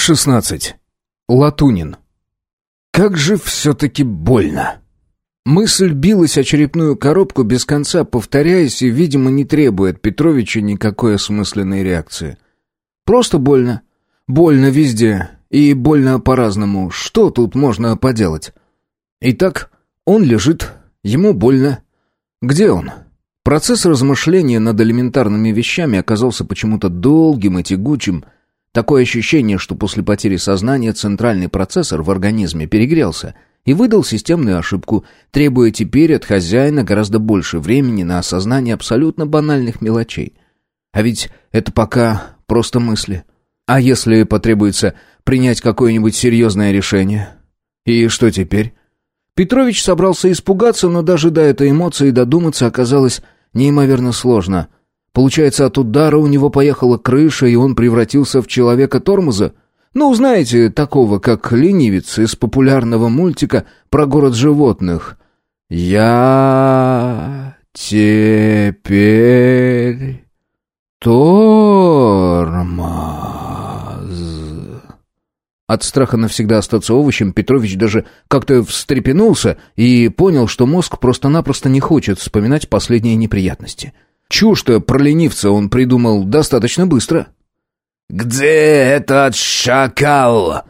16. Латунин. Как же все-таки больно. Мысль билась о черепную коробку без конца, повторяясь и, видимо, не требуя от Петровича никакой осмысленной реакции. Просто больно. Больно везде. И больно по-разному. Что тут можно поделать? Итак, он лежит, ему больно. Где он? Процесс размышления над элементарными вещами оказался почему-то долгим и тягучим, Такое ощущение, что после потери сознания центральный процессор в организме перегрелся и выдал системную ошибку, требуя теперь от хозяина гораздо больше времени на осознание абсолютно банальных мелочей. А ведь это пока просто мысли. А если потребуется принять какое-нибудь серьезное решение? И что теперь? Петрович собрался испугаться, но даже до этой эмоции додуматься оказалось неимоверно сложно – Получается, от удара у него поехала крыша, и он превратился в человека-тормоза? Ну, знаете, такого, как ленивец из популярного мультика про город животных. «Я теперь тормоз». От страха навсегда остаться овощем Петрович даже как-то встрепенулся и понял, что мозг просто-напросто не хочет вспоминать последние неприятности – Чушь-то про ленивца он придумал достаточно быстро. «Где этот шакал?»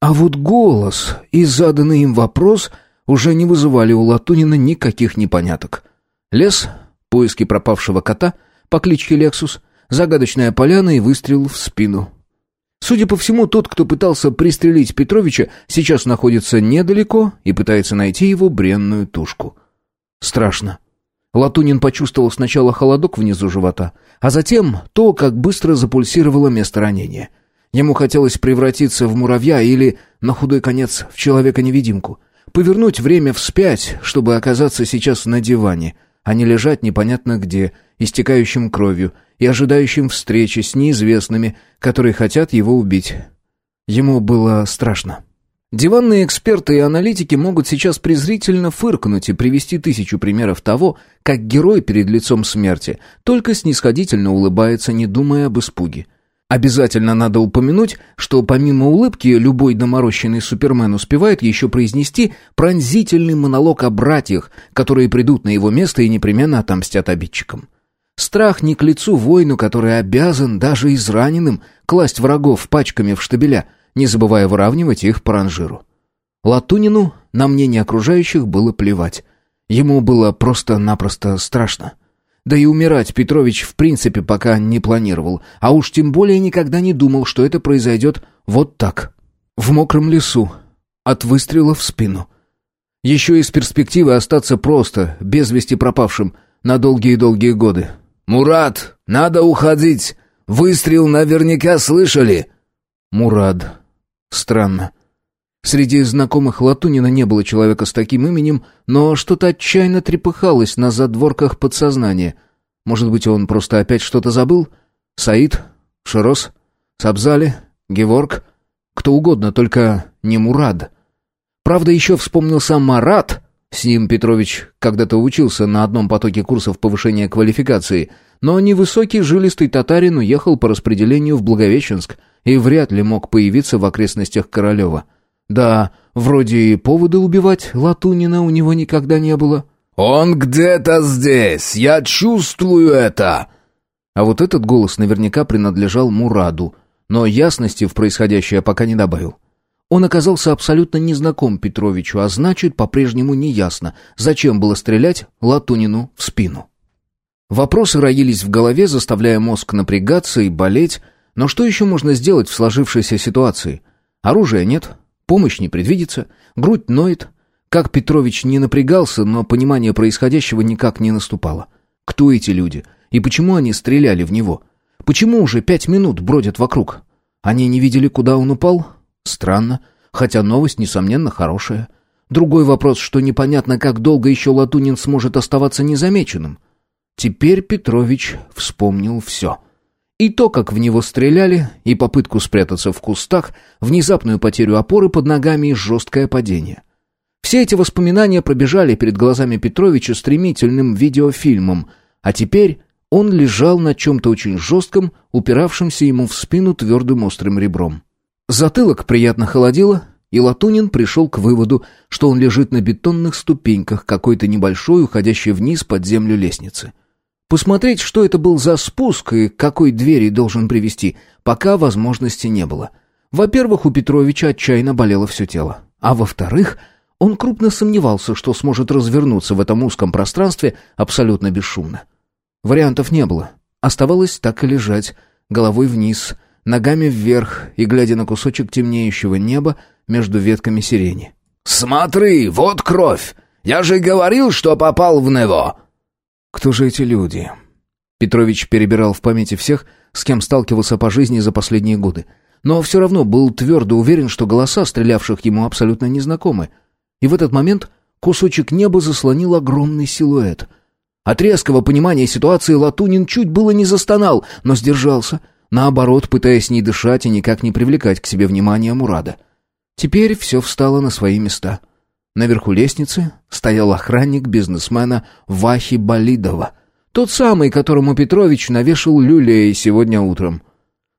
А вот голос и заданный им вопрос уже не вызывали у Латунина никаких непоняток. Лес, поиски пропавшего кота по кличке Лексус, загадочная поляна и выстрел в спину. Судя по всему, тот, кто пытался пристрелить Петровича, сейчас находится недалеко и пытается найти его бренную тушку. Страшно. Латунин почувствовал сначала холодок внизу живота, а затем то, как быстро запульсировало место ранения. Ему хотелось превратиться в муравья или, на худой конец, в человека-невидимку. Повернуть время вспять, чтобы оказаться сейчас на диване, а не лежать непонятно где, истекающим кровью и ожидающим встречи с неизвестными, которые хотят его убить. Ему было страшно. Диванные эксперты и аналитики могут сейчас презрительно фыркнуть и привести тысячу примеров того, как герой перед лицом смерти только снисходительно улыбается, не думая об испуге. Обязательно надо упомянуть, что помимо улыбки любой доморощенный супермен успевает еще произнести пронзительный монолог о братьях, которые придут на его место и непременно отомстят обидчикам. Страх не к лицу воину, который обязан даже израненным класть врагов пачками в штабеля – не забывая выравнивать их по ранжиру. Латунину на мнение окружающих было плевать. Ему было просто-напросто страшно. Да и умирать Петрович в принципе пока не планировал, а уж тем более никогда не думал, что это произойдет вот так. В мокром лесу, от выстрела в спину. Еще из перспективы остаться просто, без вести пропавшим, на долгие-долгие годы. «Мурат, надо уходить! Выстрел наверняка слышали!» «Мурад», Странно. Среди знакомых Латунина не было человека с таким именем, но что-то отчаянно трепыхалось на задворках подсознания. Может быть, он просто опять что-то забыл? Саид? Широс? Сабзали? Геворг? Кто угодно, только не Мурад. Правда, еще вспомнился Марат. С ним Петрович когда-то учился на одном потоке курсов повышения квалификации, но невысокий жилистый татарин уехал по распределению в Благовещенск — и вряд ли мог появиться в окрестностях Королева. Да, вроде и повода убивать Латунина у него никогда не было. «Он где-то здесь, я чувствую это!» А вот этот голос наверняка принадлежал Мураду, но ясности в происходящее пока не добавил. Он оказался абсолютно незнаком Петровичу, а значит, по-прежнему неясно, зачем было стрелять Латунину в спину. Вопросы роились в голове, заставляя мозг напрягаться и болеть, но что еще можно сделать в сложившейся ситуации? Оружия нет, помощь не предвидится, грудь ноет. Как Петрович не напрягался, но понимание происходящего никак не наступало. Кто эти люди? И почему они стреляли в него? Почему уже пять минут бродят вокруг? Они не видели, куда он упал? Странно, хотя новость, несомненно, хорошая. Другой вопрос, что непонятно, как долго еще Латунин сможет оставаться незамеченным. Теперь Петрович вспомнил все. И то, как в него стреляли, и попытку спрятаться в кустах, внезапную потерю опоры под ногами и жесткое падение. Все эти воспоминания пробежали перед глазами Петровича стремительным видеофильмом, а теперь он лежал на чем-то очень жестком, упиравшемся ему в спину твердым острым ребром. Затылок приятно холодило, и Латунин пришел к выводу, что он лежит на бетонных ступеньках какой-то небольшой, уходящей вниз под землю лестницы. Посмотреть, что это был за спуск и к какой двери должен привести, пока возможности не было. Во-первых, у Петровича отчаянно болело все тело. А во-вторых, он крупно сомневался, что сможет развернуться в этом узком пространстве абсолютно бесшумно. Вариантов не было. Оставалось так и лежать, головой вниз, ногами вверх и глядя на кусочек темнеющего неба между ветками сирени. «Смотри, вот кровь! Я же говорил, что попал в него!» «Кто же эти люди?» Петрович перебирал в памяти всех, с кем сталкивался по жизни за последние годы. Но все равно был твердо уверен, что голоса, стрелявших ему, абсолютно незнакомы. И в этот момент кусочек неба заслонил огромный силуэт. От резкого понимания ситуации Латунин чуть было не застонал, но сдержался, наоборот, пытаясь не дышать и никак не привлекать к себе внимания Мурада. Теперь все встало на свои места. Наверху лестницы стоял охранник бизнесмена Вахи Болидова, тот самый, которому Петрович навешал люлей сегодня утром.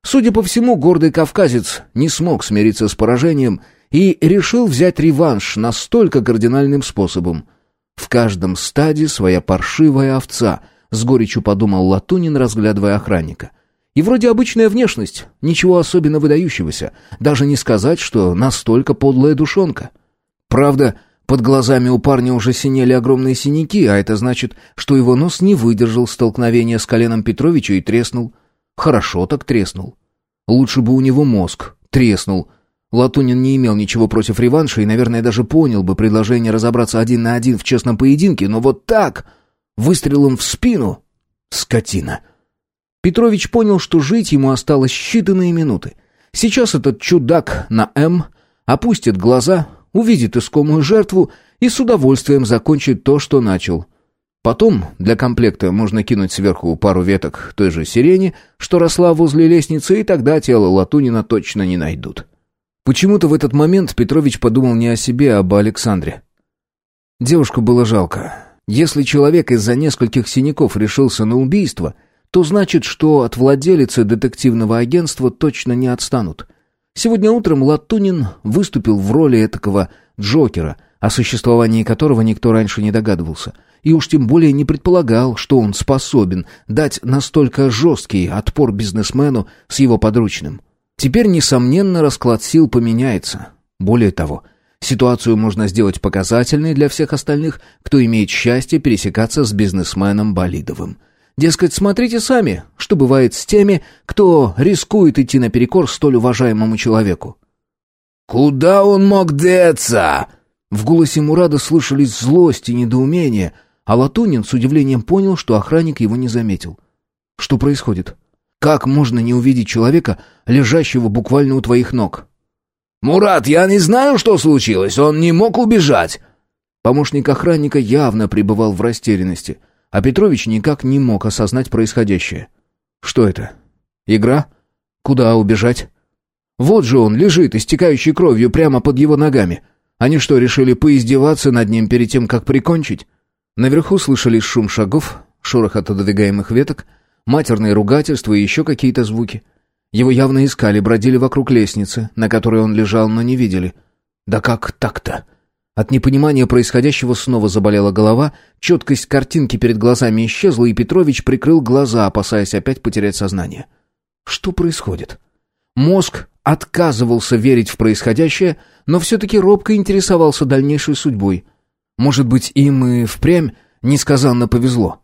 Судя по всему, гордый кавказец не смог смириться с поражением и решил взять реванш настолько кардинальным способом. В каждом стаде своя паршивая овца, с горечью подумал Латунин, разглядывая охранника. И вроде обычная внешность, ничего особенно выдающегося. Даже не сказать, что настолько подлая душонка. Правда, под глазами у парня уже синели огромные синяки, а это значит, что его нос не выдержал столкновения с коленом Петровича и треснул. Хорошо так треснул. Лучше бы у него мозг треснул. Латунин не имел ничего против реванша и, наверное, даже понял бы предложение разобраться один на один в честном поединке, но вот так, выстрелом в спину... Скотина. Петрович понял, что жить ему осталось считанные минуты. Сейчас этот чудак на «М» опустит глаза, увидит искомую жертву и с удовольствием закончит то, что начал. Потом для комплекта можно кинуть сверху пару веток той же сирени, что росла возле лестницы, и тогда тело Латунина точно не найдут. Почему-то в этот момент Петрович подумал не о себе, а об Александре. Девушку было жалко. Если человек из-за нескольких синяков решился на убийство — то значит, что от владелицы детективного агентства точно не отстанут. Сегодня утром Латунин выступил в роли этакого Джокера, о существовании которого никто раньше не догадывался, и уж тем более не предполагал, что он способен дать настолько жесткий отпор бизнесмену с его подручным. Теперь, несомненно, расклад сил поменяется. Более того, ситуацию можно сделать показательной для всех остальных, кто имеет счастье пересекаться с бизнесменом Болидовым. Дескать, смотрите сами, что бывает с теми, кто рискует идти наперекор столь уважаемому человеку. «Куда он мог деться?» В голосе Мурада слышались злость и недоумение, а Латунин с удивлением понял, что охранник его не заметил. Что происходит? Как можно не увидеть человека, лежащего буквально у твоих ног? «Мурат, я не знаю, что случилось, он не мог убежать!» Помощник охранника явно пребывал в растерянности. А Петрович никак не мог осознать происходящее. Что это? Игра? Куда убежать? Вот же он лежит, истекающий кровью прямо под его ногами. Они что, решили поиздеваться над ним перед тем, как прикончить? Наверху слышались шум шагов, шорох от отодвигаемых веток, матерные ругательства и еще какие-то звуки. Его явно искали, бродили вокруг лестницы, на которой он лежал, но не видели. Да как так-то? От непонимания происходящего снова заболела голова, четкость картинки перед глазами исчезла, и Петрович прикрыл глаза, опасаясь опять потерять сознание. Что происходит? Мозг отказывался верить в происходящее, но все-таки робко интересовался дальнейшей судьбой. Может быть, им и впрямь несказанно повезло.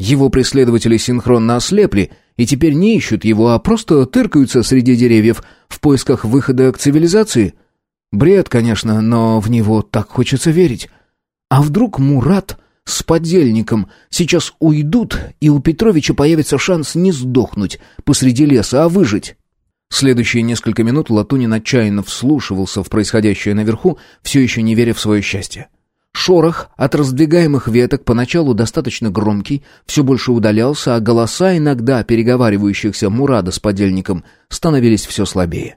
Его преследователи синхронно ослепли и теперь не ищут его, а просто тыркаются среди деревьев в поисках выхода к цивилизации — Бред, конечно, но в него так хочется верить. А вдруг Мурат с подельником сейчас уйдут, и у Петровича появится шанс не сдохнуть посреди леса, а выжить? Следующие несколько минут Латунин отчаянно вслушивался в происходящее наверху, все еще не веря в свое счастье. Шорох от раздвигаемых веток поначалу достаточно громкий, все больше удалялся, а голоса иногда переговаривающихся Мурада с подельником становились все слабее.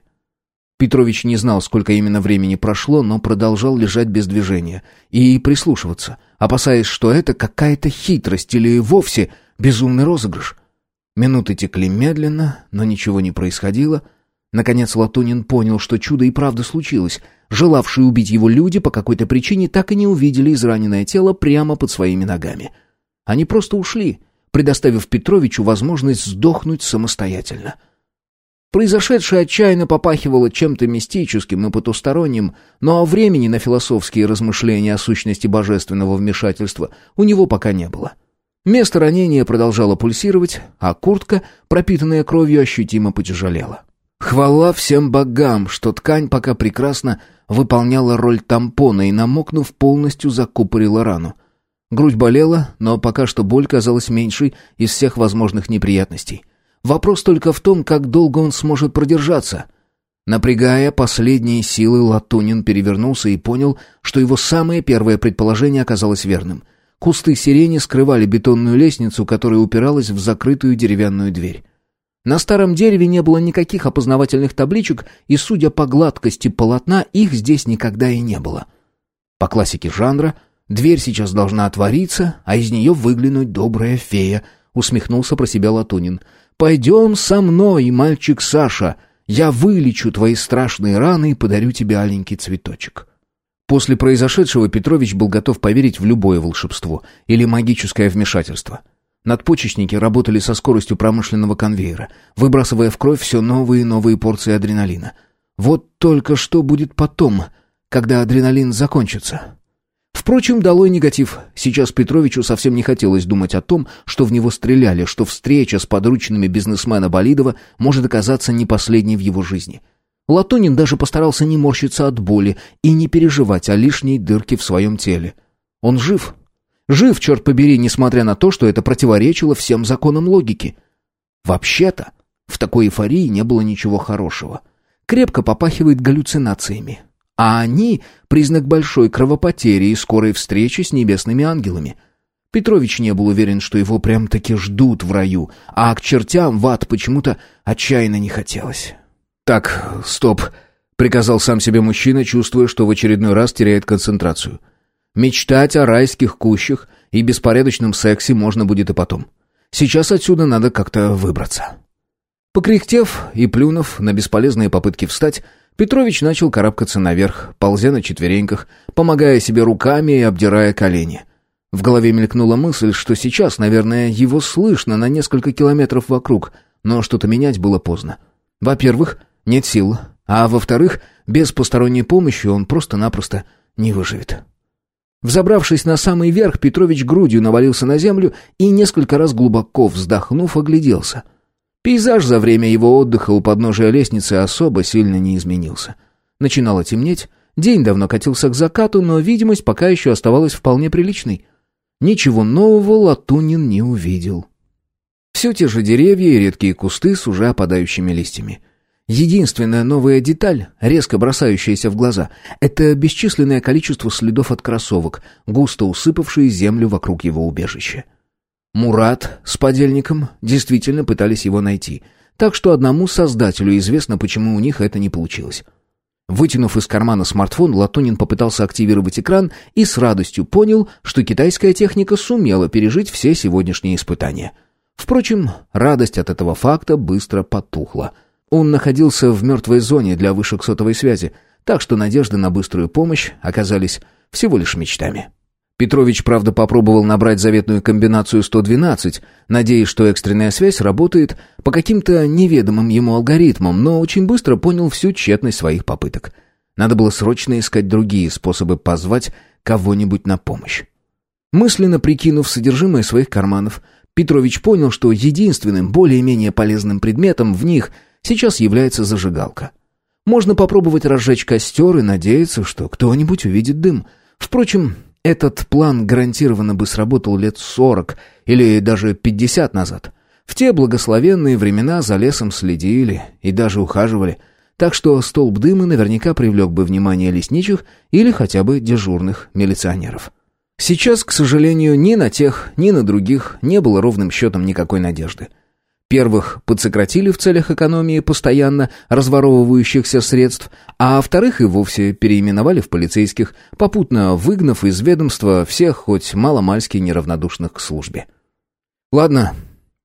Петрович не знал, сколько именно времени прошло, но продолжал лежать без движения и прислушиваться, опасаясь, что это какая-то хитрость или вовсе безумный розыгрыш. Минуты текли медленно, но ничего не происходило. Наконец Латунин понял, что чудо и правда случилось. Желавшие убить его люди по какой-то причине так и не увидели израненное тело прямо под своими ногами. Они просто ушли, предоставив Петровичу возможность сдохнуть самостоятельно. Произошедшее отчаянно попахивало чем-то мистическим и потусторонним, но времени на философские размышления о сущности божественного вмешательства у него пока не было. Место ранения продолжало пульсировать, а куртка, пропитанная кровью, ощутимо потяжелела. Хвала всем богам, что ткань пока прекрасно выполняла роль тампона и, намокнув, полностью закупорила рану. Грудь болела, но пока что боль казалась меньшей из всех возможных неприятностей. Вопрос только в том, как долго он сможет продержаться. Напрягая последние силы, Латунин перевернулся и понял, что его самое первое предположение оказалось верным. Кусты сирени скрывали бетонную лестницу, которая упиралась в закрытую деревянную дверь. На старом дереве не было никаких опознавательных табличек, и, судя по гладкости полотна, их здесь никогда и не было. По классике жанра, дверь сейчас должна отвориться, а из нее выглянуть добрая фея, усмехнулся про себя Латунин. «Пойдем со мной, мальчик Саша, я вылечу твои страшные раны и подарю тебе аленький цветочек». После произошедшего Петрович был готов поверить в любое волшебство или магическое вмешательство – Надпочечники работали со скоростью промышленного конвейера, выбрасывая в кровь все новые и новые порции адреналина. Вот только что будет потом, когда адреналин закончится. Впрочем, долой негатив. Сейчас Петровичу совсем не хотелось думать о том, что в него стреляли, что встреча с подручными бизнесмена Болидова может оказаться не последней в его жизни. Латунин даже постарался не морщиться от боли и не переживать о лишней дырке в своем теле. Он жив, Жив, черт побери, несмотря на то, что это противоречило всем законам логики. Вообще-то, в такой эйфории не было ничего хорошего. Крепко попахивает галлюцинациями. А они — признак большой кровопотери и скорой встречи с небесными ангелами. Петрович не был уверен, что его прям-таки ждут в раю, а к чертям в ад почему-то отчаянно не хотелось. «Так, стоп», — приказал сам себе мужчина, чувствуя, что в очередной раз теряет концентрацию — Мечтать о райских кущах и беспорядочном сексе можно будет и потом. Сейчас отсюда надо как-то выбраться. Покряхтев и плюнув на бесполезные попытки встать, Петрович начал карабкаться наверх, ползя на четвереньках, помогая себе руками и обдирая колени. В голове мелькнула мысль, что сейчас, наверное, его слышно на несколько километров вокруг, но что-то менять было поздно. Во-первых, нет сил, а во-вторых, без посторонней помощи он просто-напросто не выживет. Взобравшись на самый верх, Петрович грудью навалился на землю и, несколько раз глубоко вздохнув, огляделся. Пейзаж за время его отдыха у подножия лестницы особо сильно не изменился. Начинало темнеть, день давно катился к закату, но видимость пока еще оставалась вполне приличной. Ничего нового Латунин не увидел. Все те же деревья и редкие кусты с уже опадающими листьями. Единственная новая деталь, резко бросающаяся в глаза, это бесчисленное количество следов от кроссовок, густо усыпавшие землю вокруг его убежища. Мурат с подельником действительно пытались его найти, так что одному создателю известно, почему у них это не получилось. Вытянув из кармана смартфон, Латунин попытался активировать экран и с радостью понял, что китайская техника сумела пережить все сегодняшние испытания. Впрочем, радость от этого факта быстро потухла – он находился в мертвой зоне для вышек сотовой связи, так что надежды на быструю помощь оказались всего лишь мечтами. Петрович, правда, попробовал набрать заветную комбинацию 112, надеясь, что экстренная связь работает по каким-то неведомым ему алгоритмам, но очень быстро понял всю тщетность своих попыток. Надо было срочно искать другие способы позвать кого-нибудь на помощь. Мысленно прикинув содержимое своих карманов, Петрович понял, что единственным более-менее полезным предметом в них – сейчас является зажигалка. Можно попробовать разжечь костер и надеяться, что кто-нибудь увидит дым. Впрочем, этот план гарантированно бы сработал лет сорок или даже пятьдесят назад. В те благословенные времена за лесом следили и даже ухаживали, так что столб дыма наверняка привлек бы внимание лесничих или хотя бы дежурных милиционеров. Сейчас, к сожалению, ни на тех, ни на других не было ровным счетом никакой надежды. Первых подсократили в целях экономии постоянно разворовывающихся средств, а вторых и вовсе переименовали в полицейских, попутно выгнав из ведомства всех хоть маломальски неравнодушных к службе. Ладно,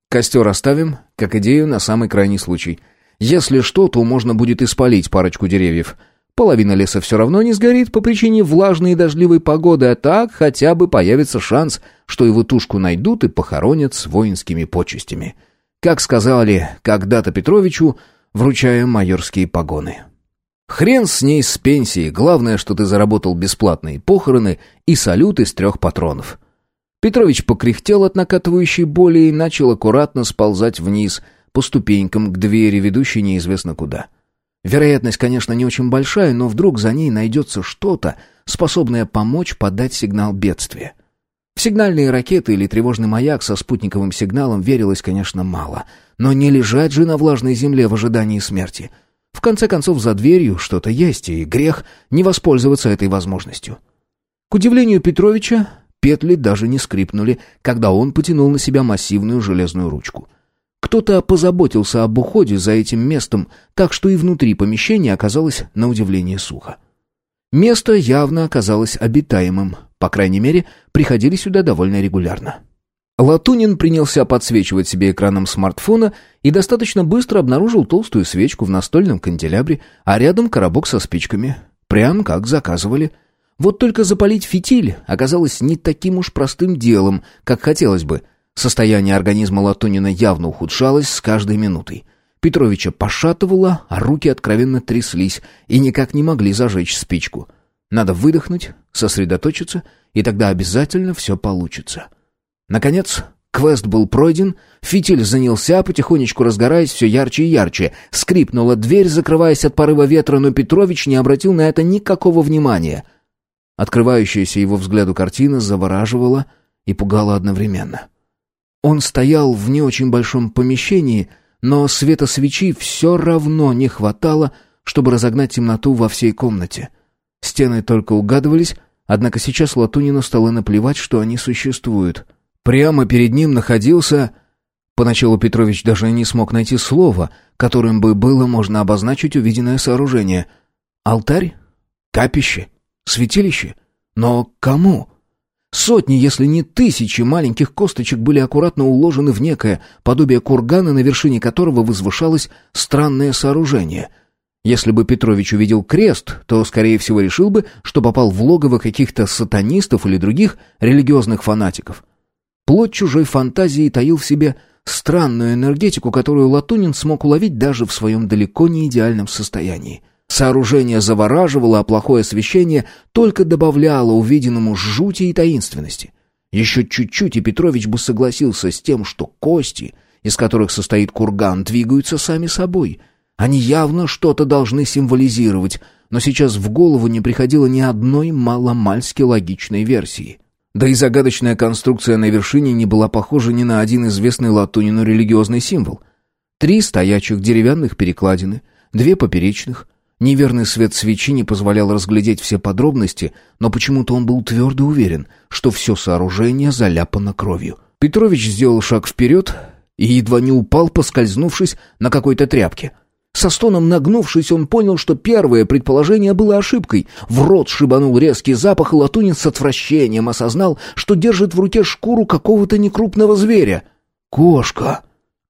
костер оставим, как идею на самый крайний случай. Если что, то можно будет испалить парочку деревьев. Половина леса все равно не сгорит по причине влажной и дождливой погоды, а так хотя бы появится шанс, что его тушку найдут и похоронят с воинскими почестями. Как сказали когда-то Петровичу, вручая майорские погоны. Хрен с ней с пенсией, главное, что ты заработал бесплатные похороны и салют из трех патронов. Петрович покряхтел от накатывающей боли и начал аккуратно сползать вниз по ступенькам к двери, ведущей неизвестно куда. Вероятность, конечно, не очень большая, но вдруг за ней найдется что-то, способное помочь подать сигнал бедствия. В сигнальные ракеты или тревожный маяк со спутниковым сигналом верилось, конечно, мало. Но не лежать же на влажной земле в ожидании смерти. В конце концов, за дверью что-то есть, и грех не воспользоваться этой возможностью. К удивлению Петровича, Петли даже не скрипнули, когда он потянул на себя массивную железную ручку. Кто-то позаботился об уходе за этим местом, так что и внутри помещения оказалось на удивление сухо. Место явно оказалось обитаемым, по крайней мере, приходили сюда довольно регулярно. Латунин принялся подсвечивать себе экраном смартфона и достаточно быстро обнаружил толстую свечку в настольном канделябре, а рядом коробок со спичками. Прям как заказывали – вот только запалить фитиль оказалось не таким уж простым делом, как хотелось бы. Состояние организма Латунина явно ухудшалось с каждой минутой. Петровича пошатывало, а руки откровенно тряслись и никак не могли зажечь спичку. Надо выдохнуть, сосредоточиться, и тогда обязательно все получится. Наконец, квест был пройден, фитиль занялся, потихонечку разгораясь все ярче и ярче. Скрипнула дверь, закрываясь от порыва ветра, но Петрович не обратил на это никакого внимания — Открывающаяся его взгляду картина завораживала и пугала одновременно. Он стоял в не очень большом помещении, но света свечи все равно не хватало, чтобы разогнать темноту во всей комнате. Стены только угадывались, однако сейчас Латунину стало наплевать, что они существуют. Прямо перед ним находился... Поначалу Петрович даже не смог найти слова, которым бы было можно обозначить увиденное сооружение. Алтарь? Капище? Святилище? Но кому? Сотни, если не тысячи маленьких косточек были аккуратно уложены в некое подобие кургана, на вершине которого возвышалось странное сооружение. Если бы Петрович увидел крест, то, скорее всего, решил бы, что попал в логово каких-то сатанистов или других религиозных фанатиков. Плоть чужой фантазии таил в себе странную энергетику, которую Латунин смог уловить даже в своем далеко не идеальном состоянии. Сооружение завораживало, а плохое освещение только добавляло увиденному жути и таинственности. Еще чуть-чуть, и Петрович бы согласился с тем, что кости, из которых состоит курган, двигаются сами собой. Они явно что-то должны символизировать, но сейчас в голову не приходило ни одной маломальски логичной версии. Да и загадочная конструкция на вершине не была похожа ни на один известный Латунину религиозный символ. Три стоячих деревянных перекладины, две поперечных — Неверный свет свечи не позволял разглядеть все подробности, но почему-то он был твердо уверен, что все сооружение заляпано кровью. Петрович сделал шаг вперед и едва не упал, поскользнувшись на какой-то тряпке. Со стоном нагнувшись, он понял, что первое предположение было ошибкой. В рот шибанул резкий запах, и Латунин с отвращением осознал, что держит в руке шкуру какого-то некрупного зверя. «Кошка!»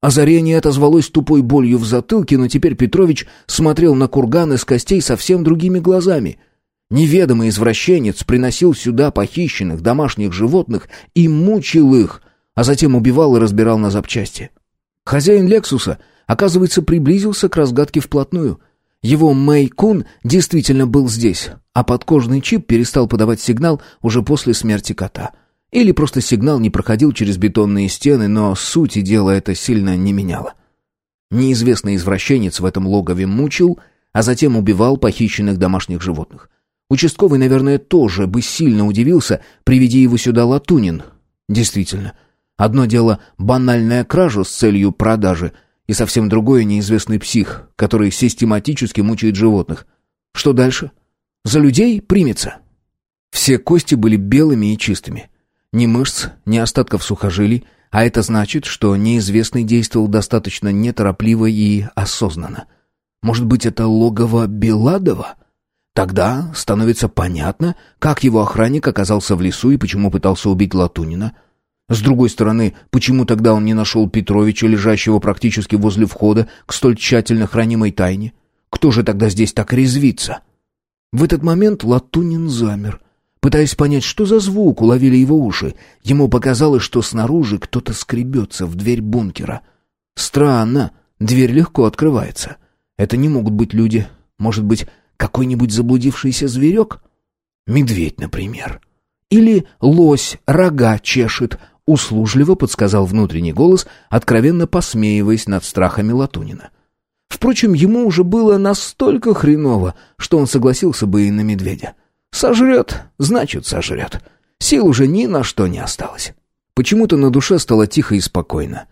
Озарение отозвалось тупой болью в затылке, но теперь Петрович смотрел на курган из костей совсем другими глазами. Неведомый извращенец приносил сюда похищенных домашних животных и мучил их, а затем убивал и разбирал на запчасти. Хозяин «Лексуса», оказывается, приблизился к разгадке вплотную. Его Мэй-кун действительно был здесь, а подкожный чип перестал подавать сигнал уже после смерти кота — или просто сигнал не проходил через бетонные стены, но сути дела это сильно не меняло. Неизвестный извращенец в этом логове мучил, а затем убивал похищенных домашних животных. Участковый, наверное, тоже бы сильно удивился, приведи его сюда Латунин. Действительно, одно дело банальная кража с целью продажи, и совсем другое неизвестный псих, который систематически мучает животных. Что дальше? За людей примется. Все кости были белыми и чистыми. Ни мышц, ни остатков сухожилий, а это значит, что неизвестный действовал достаточно неторопливо и осознанно. Может быть, это логово Беладова? Тогда становится понятно, как его охранник оказался в лесу и почему пытался убить Латунина. С другой стороны, почему тогда он не нашел Петровича, лежащего практически возле входа к столь тщательно хранимой тайне? Кто же тогда здесь так резвится? В этот момент Латунин замер, пытаясь понять, что за звук уловили его уши. Ему показалось, что снаружи кто-то скребется в дверь бункера. Странно, дверь легко открывается. Это не могут быть люди. Может быть, какой-нибудь заблудившийся зверек? Медведь, например. Или лось рога чешет, услужливо подсказал внутренний голос, откровенно посмеиваясь над страхами Латунина. Впрочем, ему уже было настолько хреново, что он согласился бы и на медведя. Сожрет, значит, сожрет. Сил уже ни на что не осталось. Почему-то на душе стало тихо и спокойно.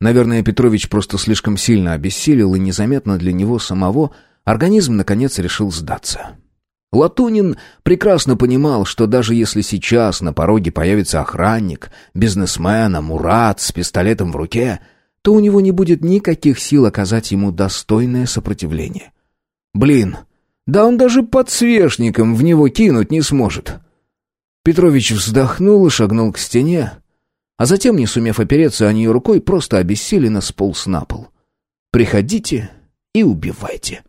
Наверное, Петрович просто слишком сильно обессилел, и незаметно для него самого организм наконец решил сдаться. Латунин прекрасно понимал, что даже если сейчас на пороге появится охранник, бизнесмен, Мурат с пистолетом в руке, то у него не будет никаких сил оказать ему достойное сопротивление. Блин, да он даже подсвечником в него кинуть не сможет. Петрович вздохнул и шагнул к стене, а затем, не сумев опереться о нее рукой, просто обессиленно сполз на пол. «Приходите и убивайте».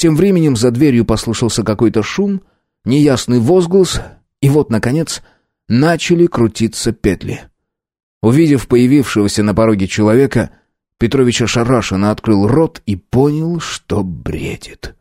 Тем временем за дверью послышался какой-то шум, неясный возглас, и вот, наконец, начали крутиться петли. Увидев появившегося на пороге человека, Петрович ошарашенно открыл рот и понял, что бредит.